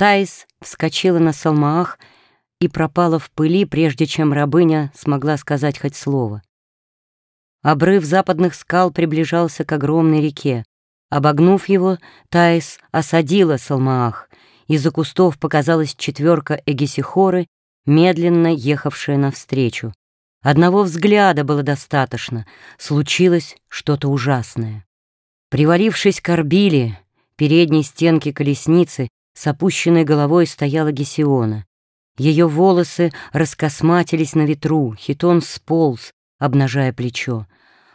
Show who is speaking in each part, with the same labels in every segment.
Speaker 1: Таис вскочила на салмаах и пропала в пыли, прежде чем рабыня смогла сказать хоть слово. Обрыв западных скал приближался к огромной реке. Обогнув его, Таис осадила Салмаах. Из-за кустов показалась четверка Эгисихоры, медленно ехавшая навстречу. Одного взгляда было достаточно. Случилось что-то ужасное. Привалившись к орбиле, передней стенке колесницы, с опущенной головой стояла Гесиона. Ее волосы раскосматились на ветру, хитон сполз, обнажая плечо.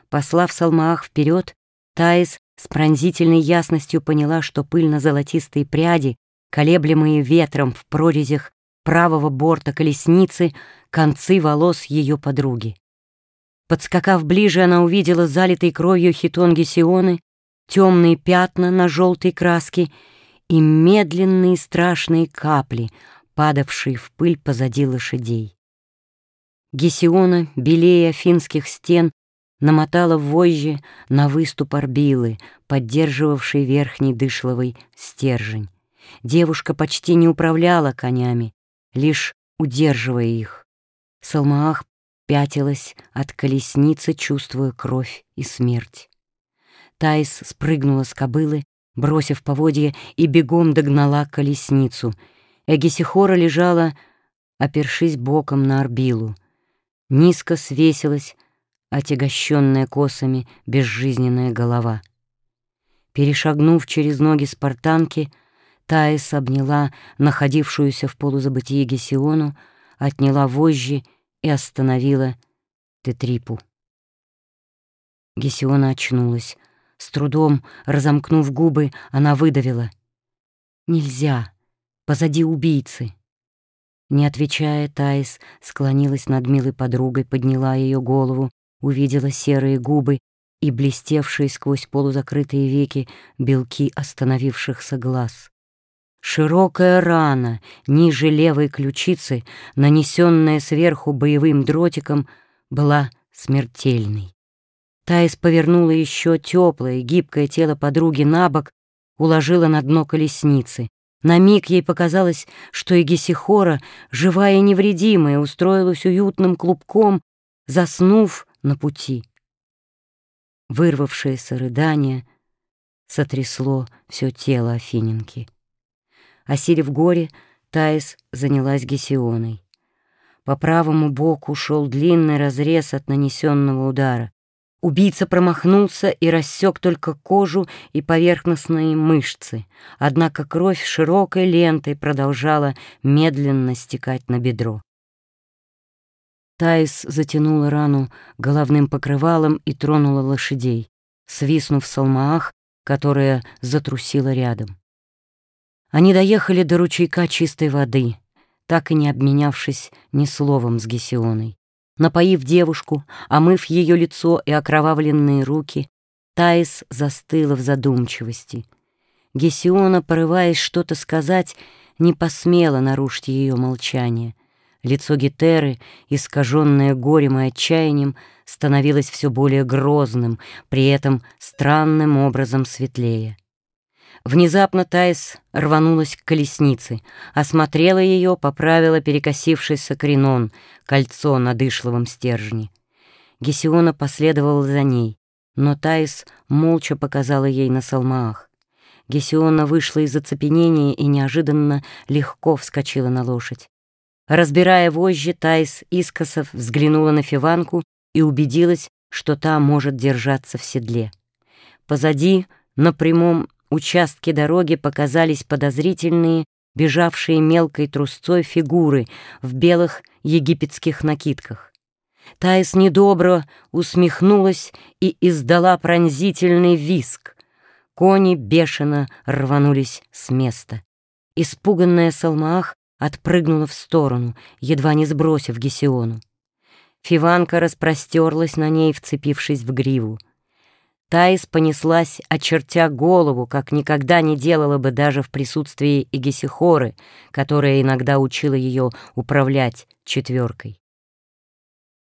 Speaker 1: Послав Салмаах вперед, Таис с пронзительной ясностью поняла, что пыльно-золотистые пряди, колеблемые ветром в прорезях правого борта колесницы, концы волос ее подруги. Подскакав ближе, она увидела залитый кровью хитон Гесионы, темные пятна на желтой краске и медленные страшные капли, падавшие в пыль позади лошадей. Гесиона, белее финских стен, намотала вожжи на выступ орбилы, поддерживавший верхний дышловый стержень. Девушка почти не управляла конями, лишь удерживая их. Салмаах пятилась от колесницы, чувствуя кровь и смерть. Таис спрыгнула с кобылы, бросив поводья, и бегом догнала колесницу. Эгисихора лежала, опершись боком на орбилу. Низко свесилась, отягощенная косами безжизненная голова. Перешагнув через ноги спартанки, Таис обняла находившуюся в полузабытии Гесиону, отняла вожжи и остановила Тетрипу. Гесиона очнулась. С трудом, разомкнув губы, она выдавила. «Нельзя! Позади убийцы!» Не отвечая, Таис склонилась над милой подругой, подняла ее голову, увидела серые губы и блестевшие сквозь полузакрытые веки белки остановившихся глаз. Широкая рана ниже левой ключицы, нанесенная сверху боевым дротиком, была смертельной. Таис повернула еще теплое, гибкое тело подруги на бок, уложила на дно колесницы. На миг ей показалось, что Егисихора, живая и невредимая, устроилась уютным клубком, заснув на пути. Вырвавшееся рыдание сотрясло все тело Афиненки. Осилив горе, Таис занялась Гесионой. По правому боку шел длинный разрез от нанесенного удара. Убийца промахнулся и рассек только кожу и поверхностные мышцы, однако кровь широкой лентой продолжала медленно стекать на бедро. Таис затянула рану головным покрывалом и тронула лошадей, свистнув салмаах, которая затрусила рядом. Они доехали до ручейка чистой воды, так и не обменявшись ни словом с Гесионой. Напоив девушку, омыв ее лицо и окровавленные руки, Таис застыла в задумчивости. Гесиона, порываясь что-то сказать, не посмела нарушить ее молчание — Лицо Гетеры, искаженное горем и отчаянием, становилось все более грозным, при этом странным образом светлее. Внезапно Таис рванулась к колеснице, осмотрела ее, поправила перекосившийся кренон, кольцо на дышловом стержне. Гесиона последовала за ней, но Таис молча показала ей на салмаах. Гесиона вышла из оцепенения и неожиданно легко вскочила на лошадь. Разбирая вожжи, Тайс искосов взглянула на Фиванку и убедилась, что та может держаться в седле. Позади, на прямом участке дороги, показались подозрительные, бежавшие мелкой трусцой фигуры в белых египетских накидках. Таис недобро усмехнулась и издала пронзительный виск. Кони бешено рванулись с места. Испуганная Салмаах отпрыгнула в сторону, едва не сбросив Гесиону. Фиванка распростерлась на ней, вцепившись в гриву. Таис понеслась, очертя голову, как никогда не делала бы даже в присутствии Эгесихоры, которая иногда учила ее управлять четверкой.